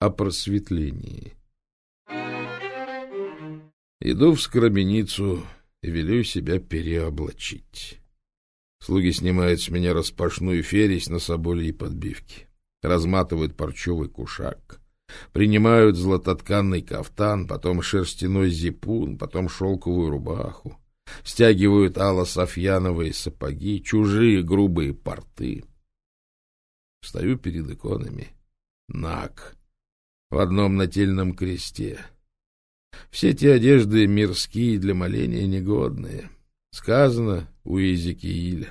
о просветлении. Иду в скоробеницу и велю себя переоблачить. Слуги снимают с меня распашную фересь на соболе и подбивки, разматывают парчевый кушак, принимают златотканный кафтан, потом шерстяной зипун, потом шелковую рубаху, стягивают ало-софьяновые сапоги, чужие грубые порты. Стою перед иконами. Наг. В одном нательном кресте. Все эти одежды мирские для моления негодные. Сказано у Иезекииля.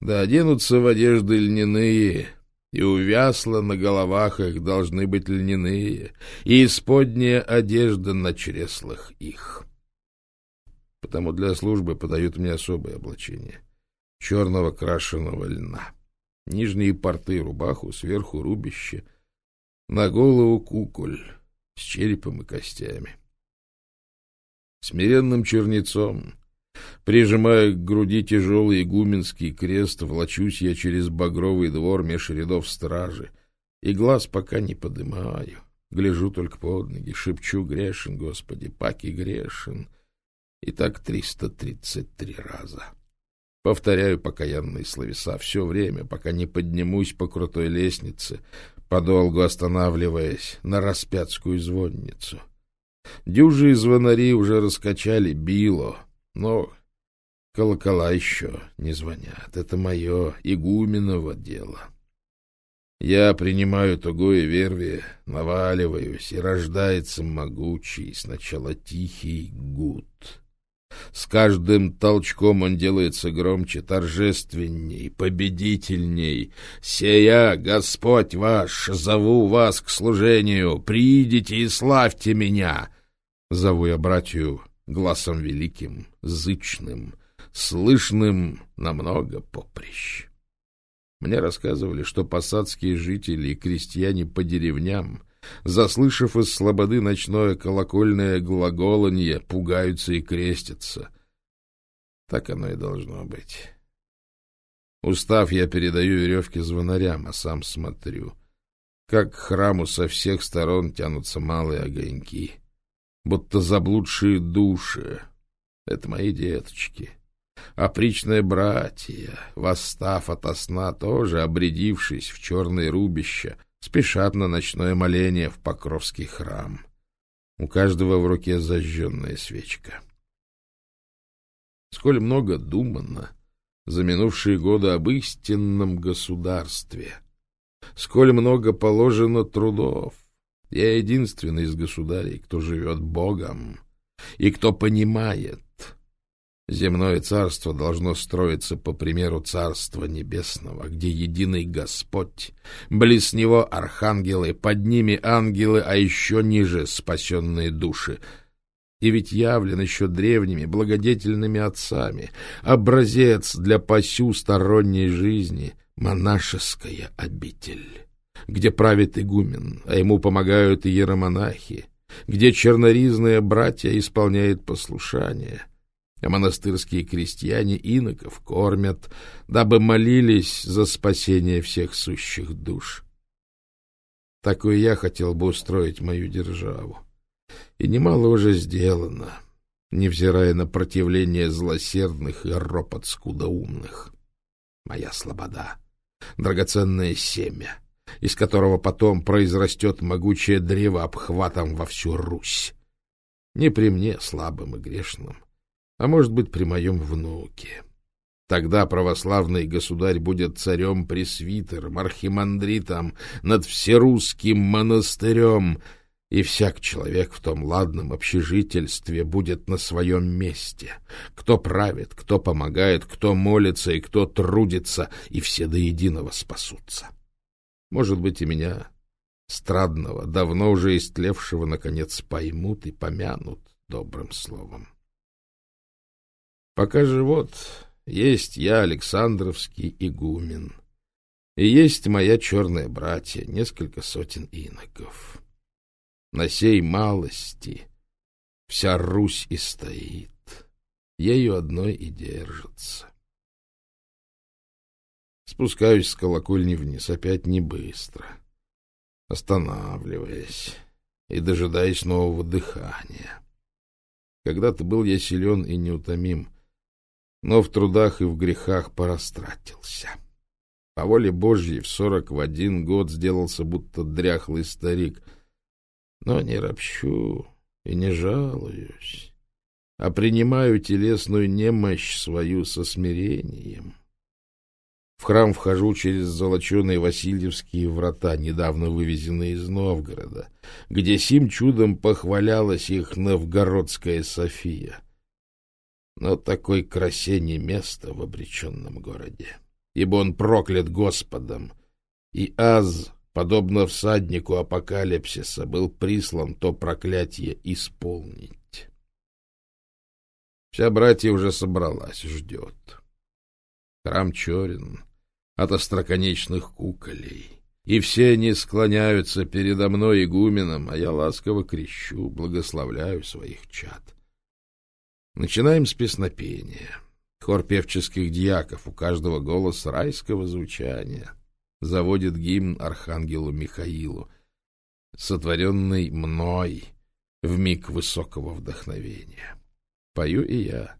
Да оденутся в одежды льняные, и у вясла на головах их должны быть льняные, и исподняя одежда на чреслах их. Потому для службы подают мне особое облачение — черного крашеного льна. Нижние порты — рубаху, сверху — рубище, на голову — куколь с черепом и костями. Смиренным чернецом, прижимая к груди тяжелый игуменский крест, влачусь я через багровый двор меж рядов стражи, и глаз пока не подымаю. Гляжу только под ноги, шепчу «Грешен, Господи, паки грешен!» И так триста тридцать три раза. Повторяю покаянные словеса все время, пока не поднимусь по крутой лестнице, подолгу останавливаясь на распятскую звонницу. Дюжи и звонари уже раскачали било, но колокола еще не звонят. Это мое игуменово дело. Я принимаю тугое вервие, наваливаюсь, и рождается могучий, сначала тихий гуд — с каждым толчком он делается громче, торжественней, победительней. «Сея, Господь ваш, зову вас к служению, придите и славьте меня!» Зову я братью глазом великим, зычным, слышным на много поприщ. Мне рассказывали, что посадские жители и крестьяне по деревням заслышав из слободы ночное колокольное глаголанье, пугаются и крестятся. Так оно и должно быть. Устав, я передаю веревки звонарям, а сам смотрю, как к храму со всех сторон тянутся малые огоньки, будто заблудшие души. Это мои деточки. Опричные братья, восстав ото сна, тоже обрядившись в черное рубище, спешат на ночное моление в Покровский храм. У каждого в руке зажженная свечка. Сколь много думано за минувшие годы об истинном государстве, сколь много положено трудов. Я единственный из государей, кто живет Богом и кто понимает, Земное царство должно строиться по примеру Царства Небесного, где единый Господь, близ него архангелы, под ними ангелы, а еще ниже спасенные души. И ведь явлен еще древними благодетельными отцами, образец для сторонней жизни, монашеская обитель, где правит игумен, а ему помогают иеромонахи, где черноризные братья исполняют послушание — а монастырские крестьяне иноков кормят, дабы молились за спасение всех сущих душ. Такой я хотел бы устроить мою державу. И немало уже сделано, невзирая на противление злосердных и ропот скудоумных. Моя слобода, драгоценное семя, из которого потом произрастет могучее древо обхватом во всю Русь. Не при мне, слабым и грешным, а может быть, при моем внуке. Тогда православный государь будет царем-пресвитером, архимандритом над всерусским монастырем, и всяк человек в том ладном общежительстве будет на своем месте. Кто правит, кто помогает, кто молится и кто трудится, и все до единого спасутся. Может быть, и меня, страдного, давно уже истлевшего, наконец поймут и помянут добрым словом. Пока же вот есть я, Александровский игумен, и есть моя черная братья, несколько сотен иноков. На сей малости вся Русь и стоит, ею одной и держится. Спускаюсь с колокольни вниз, опять не быстро. останавливаясь и дожидаясь нового дыхания. Когда-то был я силен и неутомим, но в трудах и в грехах порастратился. По воле Божьей в сорок в один год сделался будто дряхлый старик. Но не ропщу и не жалуюсь, а принимаю телесную немощь свою со смирением. В храм вхожу через золоченые Васильевские врата, недавно вывезенные из Новгорода, где сим чудом похвалялась их новгородская София. Но такой красе не место в обреченном городе, ибо он проклят Господом, и Аз, подобно всаднику апокалипсиса, был прислан то проклятие исполнить. Вся братья уже собралась, ждет. Храм черен, от остроконечных куколей. И все они склоняются передо мной игуменом, а я ласково крещу, благословляю своих чад. Начинаем с песнопения. Хор певческих дьяков, у каждого голос райского звучания, заводит гимн архангелу Михаилу, сотворенный мной в миг высокого вдохновения. Пою и я,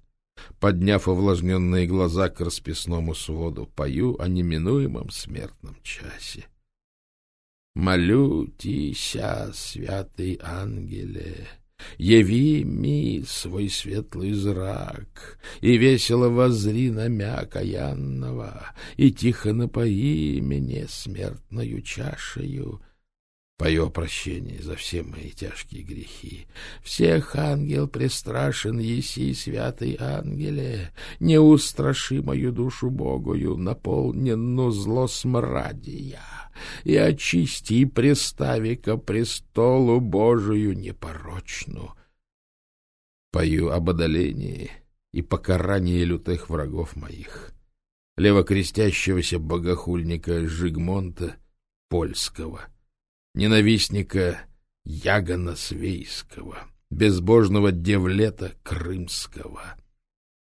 подняв увлажненные глаза к расписному своду, пою о неминуемом смертном часе. Молю тися, святый ангеле, Яви ми свой светлый зрак, И весело возри на мя каянного, И тихо напои меня смертною чашею, Пою о прощении за все мои тяжкие грехи. Всех ангел пристрашен еси, святый ангеле, Не устраши мою душу Богою, наполненну зло смрадия, И очисти пристави ко престолу Божию непорочну. Пою об одолении и покарании лютых врагов моих, левокрестящегося богохульника Жигмонта Польского — ненавистника Ягона Свейского, безбожного Девлета Крымского,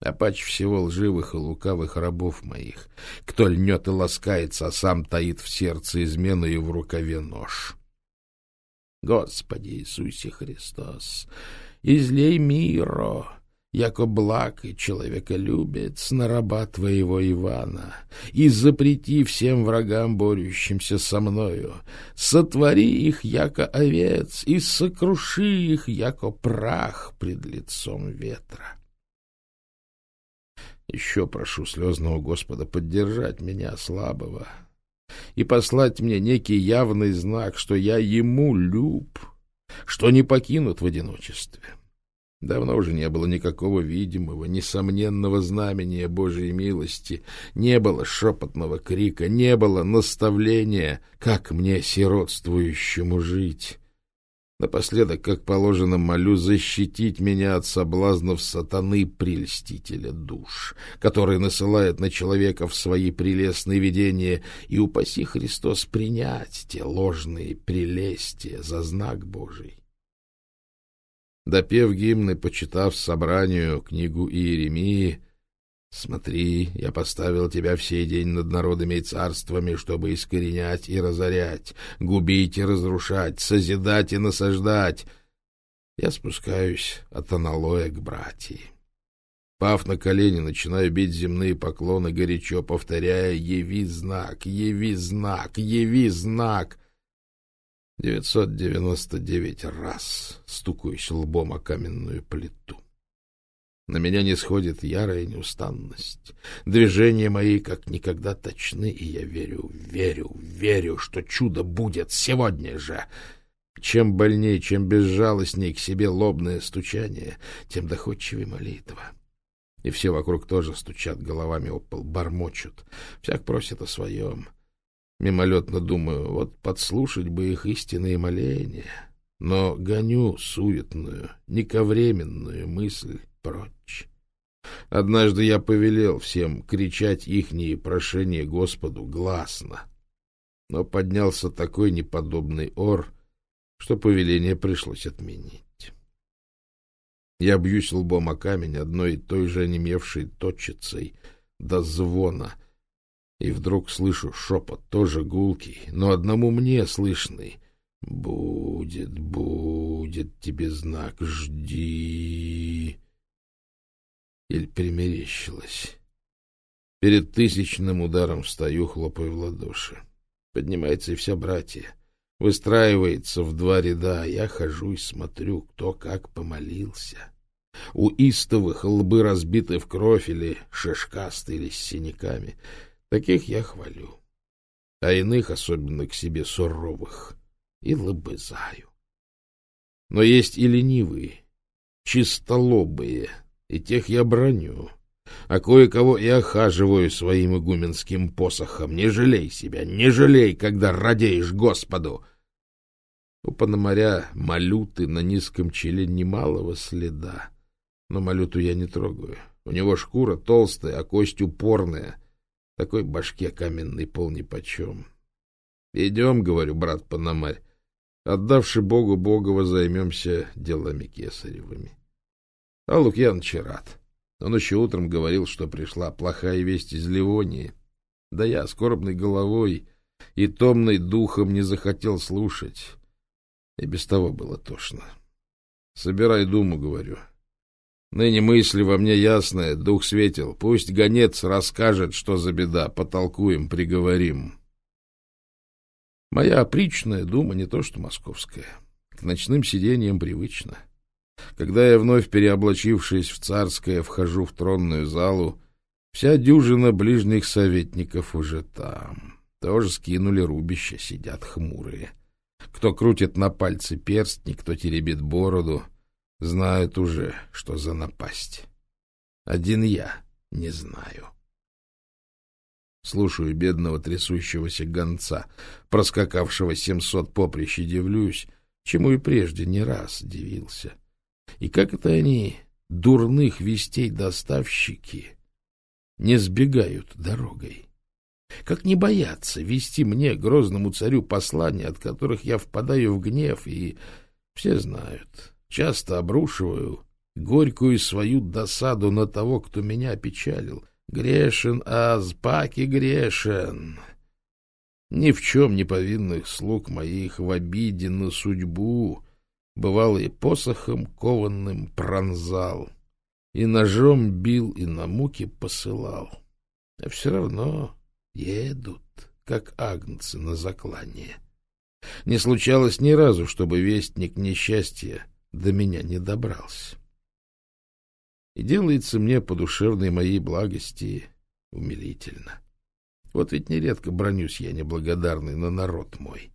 а пач всего лживых и лукавых рабов моих, кто льнет и ласкается, а сам таит в сердце измену и в рукаве нож. Господи Иисусе Христос, излей миро, яко благ и человеколюбец раба твоего Ивана, и запрети всем врагам, борющимся со мною, сотвори их, яко овец, и сокруши их, яко прах пред лицом ветра. Еще прошу слезного Господа поддержать меня, слабого, и послать мне некий явный знак, что я ему люб, что не покинут в одиночестве. Давно уже не было никакого видимого, несомненного знамения Божьей милости, не было шепотного крика, не было наставления, как мне, сиротствующему, жить. Напоследок, как положено, молю защитить меня от соблазнов сатаны, прельстителя душ, который насылает на человека в свои прелестные видения, и упаси Христос принять те ложные прелестия за знак Божий. Допев гимны, почитав собранию книгу Иеремии, «Смотри, я поставил тебя в сей день над народами и царствами, чтобы искоренять и разорять, губить и разрушать, созидать и насаждать». Я спускаюсь от аналоя к братьи. Пав на колени, начинаю бить земные поклоны, горячо повторяя «Яви знак! Яви знак! Яви знак!» 999 раз стукаюсь лбом о каменную плиту. На меня не сходит ярая неустанность. Движения мои как никогда точны, и я верю, верю, верю, что чудо будет сегодня же. Чем больнее, чем безжалостнее к себе лобное стучание, тем доходчивее молитва. И все вокруг тоже стучат головами о пол, бормочут. Всяк просит о своем. Мимолетно думаю, вот подслушать бы их истинные моления, но гоню суетную, нековременную мысль прочь. Однажды я повелел всем кричать ихние прошения Господу гласно, но поднялся такой неподобный ор, что повеление пришлось отменить. Я бьюсь лбом о камень одной и той же онемевшей точицей до звона — И вдруг слышу шепот, тоже гулкий, но одному мне слышный. «Будет, будет тебе знак, жди!» Или примерещилась. Перед тысячным ударом встаю, хлопаю в ладоши. Поднимается и вся братья. Выстраивается в два ряда, я хожу и смотрю, кто как помолился. У истовых лбы разбиты в кровь или шишкастые, или с синяками. Таких я хвалю. А иных, особенно к себе суровых, и лобызаю. Но есть и ленивые, чистолобые, и тех я броню. А кое-кого и охаживаю своим игуменским посохом. Не жалей себя, не жалей, когда радеешь Господу. У Пономаря малюты на низком челе немалого следа. Но малюту я не трогаю. У него шкура толстая, а кость упорная. Такой башке каменный пол нипочем. — Идем, — говорю, брат Пономарь, отдавши Богу Богова, займемся делами кесаревыми. А Лукьяныч рад. Он еще утром говорил, что пришла плохая весть из Ливонии. Да я, скорбной головой и томной духом, не захотел слушать. И без того было тошно. Собирай думу, говорю. Ныне мысли во мне ясные, дух светил. Пусть гонец расскажет, что за беда, потолкуем, приговорим. Моя опричная дума не то что московская. К ночным сидениям привычна. Когда я, вновь переоблачившись в царское, вхожу в тронную залу, вся дюжина ближних советников уже там. Тоже скинули рубища, сидят хмурые. Кто крутит на пальце перстни, кто теребит бороду — знают уже, что за напасть. Один я не знаю. Слушаю бедного трясущегося гонца, проскакавшего семьсот поприщ, и дивлюсь, чему и прежде не раз дивился. И как это они, дурных вестей доставщики, не сбегают дорогой? Как не боятся вести мне, грозному царю, послания, от которых я впадаю в гнев, и все знают, Часто обрушиваю горькую свою досаду на того, кто меня опечалил. Грешен, аз, паки грешен. Ни в чем не повинных слуг моих в обиде на судьбу бывало и посохом кованным пронзал, и ножом бил, и на муки посылал. А все равно едут, как агнцы на заклание. Не случалось ни разу, чтобы вестник несчастья до меня не добрался. И делается мне по душевной моей благости умилительно. Вот ведь нередко бронюсь я неблагодарный на народ мой.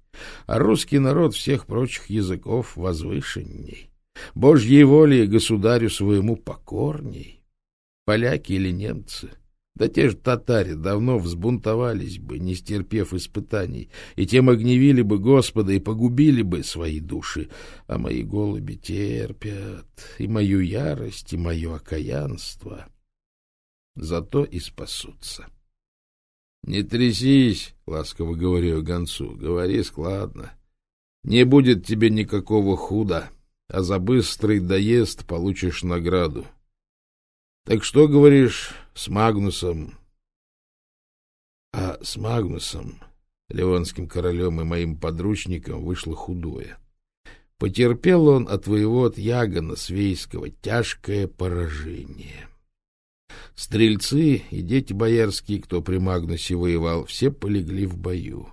А русский народ всех прочих языков возвышенней. Божьей воле государю своему покорней. Поляки или немцы — да те же татари давно взбунтовались бы, не стерпев испытаний, и тем огневили бы Господа и погубили бы свои души. А мои голуби терпят и мою ярость, и мое окаянство. Зато и спасутся. — Не трясись, — ласково говорю гонцу, — говори складно. Не будет тебе никакого худа, а за быстрый доезд получишь награду. Так что, говоришь, с Магнусом? А с Магнусом, ливонским королем и моим подручником, вышло худое. Потерпел он от воевод Ягона Свейского тяжкое поражение. Стрельцы и дети боярские, кто при Магнусе воевал, все полегли в бою.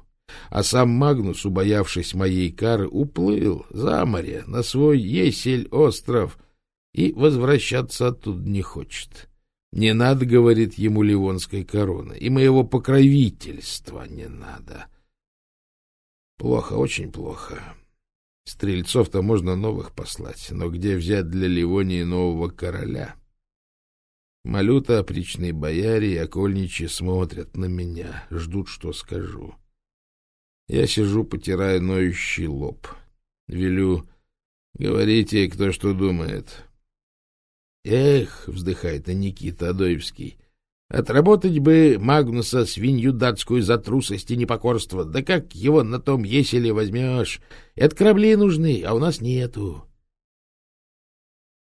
А сам Магнус, убоявшись моей кары, уплыл за море на свой Есель остров — и возвращаться оттуда не хочет. Не надо, говорит ему, ливонской короны, и моего покровительства не надо. Плохо, очень плохо. Стрельцов-то можно новых послать, но где взять для Ливонии нового короля? Малюта, опричные бояре и окольничьи смотрят на меня, ждут, что скажу. Я сижу, потирая ноющий лоб. Велю, говорите, кто что думает. Эх, вздыхает Никита Адоевский, отработать бы Магнуса свинью датскую за трусость и непокорство. Да как его на том еселе возьмешь? Это корабли нужны, а у нас нету.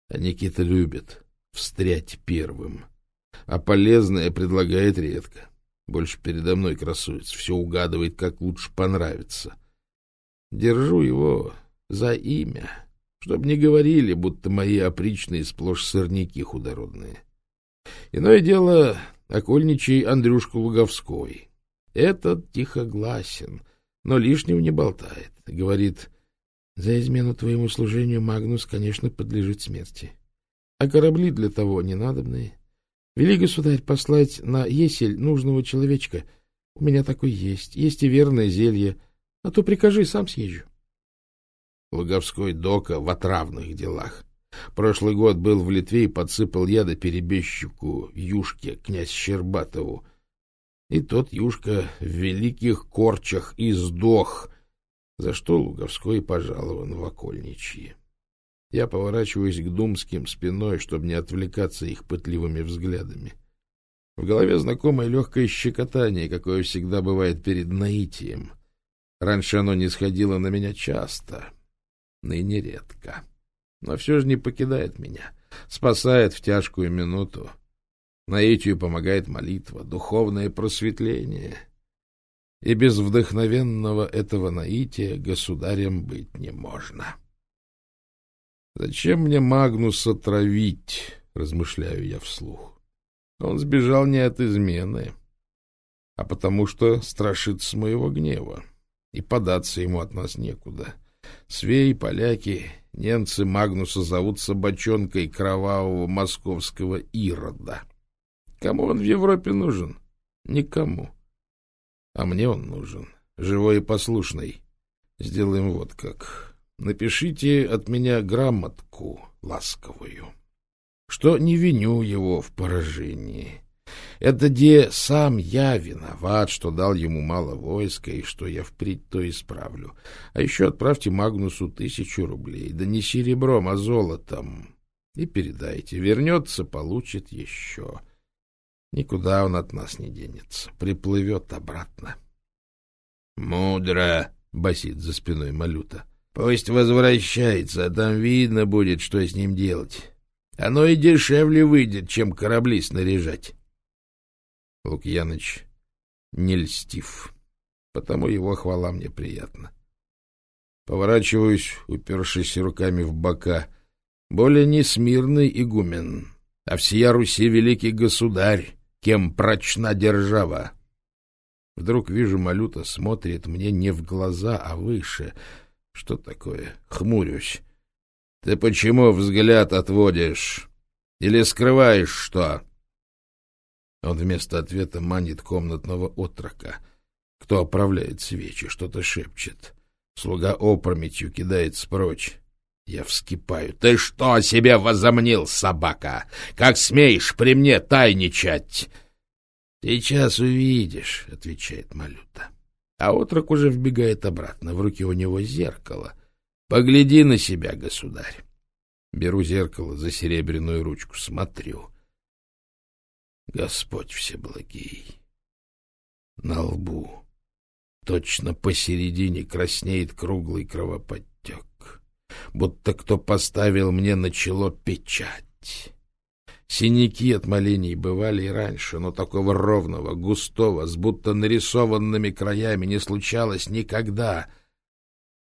А Никита любит встрять первым, а полезное предлагает редко. Больше передо мной красуется, все угадывает, как лучше понравится. Держу его за имя, чтобы не говорили, будто мои опричные сплошь сорняки худородные. Иное дело окольничий Андрюшка Луговской. Этот тихогласен, но лишнего не болтает. Говорит, за измену твоему служению Магнус, конечно, подлежит смерти. А корабли для того не надобные. Вели, государь, послать на Есель нужного человечка. У меня такой есть. Есть и верное зелье. А то прикажи, сам съезжу. Луговской дока в отравных делах. Прошлый год был в Литве и подсыпал яда перебежчику Юшке, князь Щербатову. И тот Юшка в великих корчах и сдох, за что Луговской пожалован в окольничьи. Я поворачиваюсь к думским спиной, чтобы не отвлекаться их пытливыми взглядами. В голове знакомое легкое щекотание, какое всегда бывает перед наитием. Раньше оно не сходило на меня часто, ныне редко. Но все же не покидает меня, спасает в тяжкую минуту. Наитию помогает молитва, духовное просветление. И без вдохновенного этого наития государем быть не можно. Зачем мне Магнуса травить, размышляю я вслух. Он сбежал не от измены, а потому что страшится моего гнева, и податься ему от нас некуда. Свеи, поляки, немцы Магнуса зовут собачонкой кровавого московского Ирода. Кому он в Европе нужен? Никому. А мне он нужен, живой и послушный. Сделаем вот как. Напишите от меня грамотку ласковую, что не виню его в поражении. Это где сам я виноват, что дал ему мало войска, и что я впредь то исправлю. А еще отправьте Магнусу тысячу рублей, да не серебром, а золотом, и передайте. Вернется, получит еще. Никуда он от нас не денется. Приплывет обратно. — Мудро, — басит за спиной Малюта. — Пусть возвращается, а там видно будет, что с ним делать. Оно и дешевле выйдет, чем корабли снаряжать. Лукьяныч не льстив, потому его хвала мне приятна. Поворачиваюсь, упершись руками в бока. Более не смирный игумен, а всея Руси великий государь, кем прочна держава. Вдруг вижу, Малюта смотрит мне не в глаза, а выше. Что такое? Хмурюсь. Ты почему взгляд отводишь? Или скрываешь что? Он вместо ответа манит комнатного отрока. Кто оправляет свечи, что-то шепчет. Слуга опрометью кидается прочь. Я вскипаю. — Ты что о себе возомнил, собака? Как смеешь при мне тайничать? — Сейчас увидишь, — отвечает Малюта. А отрок уже вбегает обратно. В руке у него зеркало. — Погляди на себя, государь. Беру зеркало за серебряную ручку, смотрю. Господь Всеблагий. На лбу, точно посередине, краснеет круглый кровоподтек будто кто поставил мне на чело печать. Синяки от молений бывали и раньше, но такого ровного, густого, с будто нарисованными краями не случалось никогда.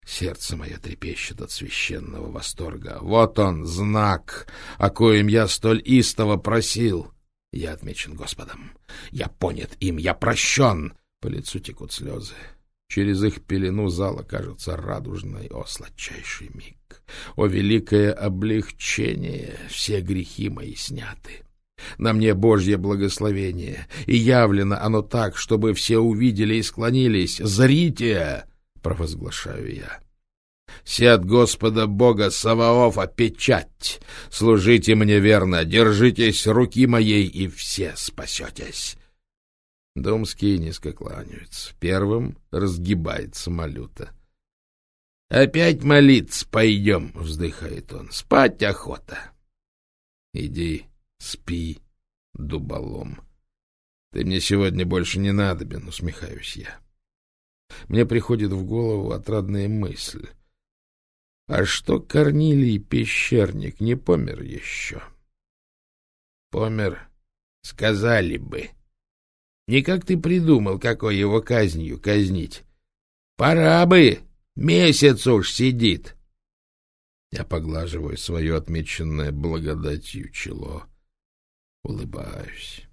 Сердце мое трепещет от священного восторга. Вот он, знак, о коем я столь истово просил. Я отмечен Господом. Я понят им, я прощен. По лицу текут слезы. Через их пелену зала кажется радужной, о, сладчайший миг. О, великое облегчение! Все грехи мои сняты. На мне Божье благословение, и явлено оно так, чтобы все увидели и склонились. «Зрите!» — провозглашаю я. «Сед Господа Бога Саваофа печать! Служите мне верно, держитесь руки моей, и все спасетесь!» Домские низко кланяются. Первым разгибается малюта. — Опять молиться пойдем, — вздыхает он. — Спать охота. — Иди, спи, дуболом. Ты мне сегодня больше не надобен, — усмехаюсь я. Мне приходит в голову отрадная мысль. А что Корнилий Пещерник не помер еще? Помер, сказали бы. Никак ты придумал, какой его казнью казнить. Пора бы, месяц уж сидит. Я поглаживаю свое отмеченное благодатью чело, улыбаюсь.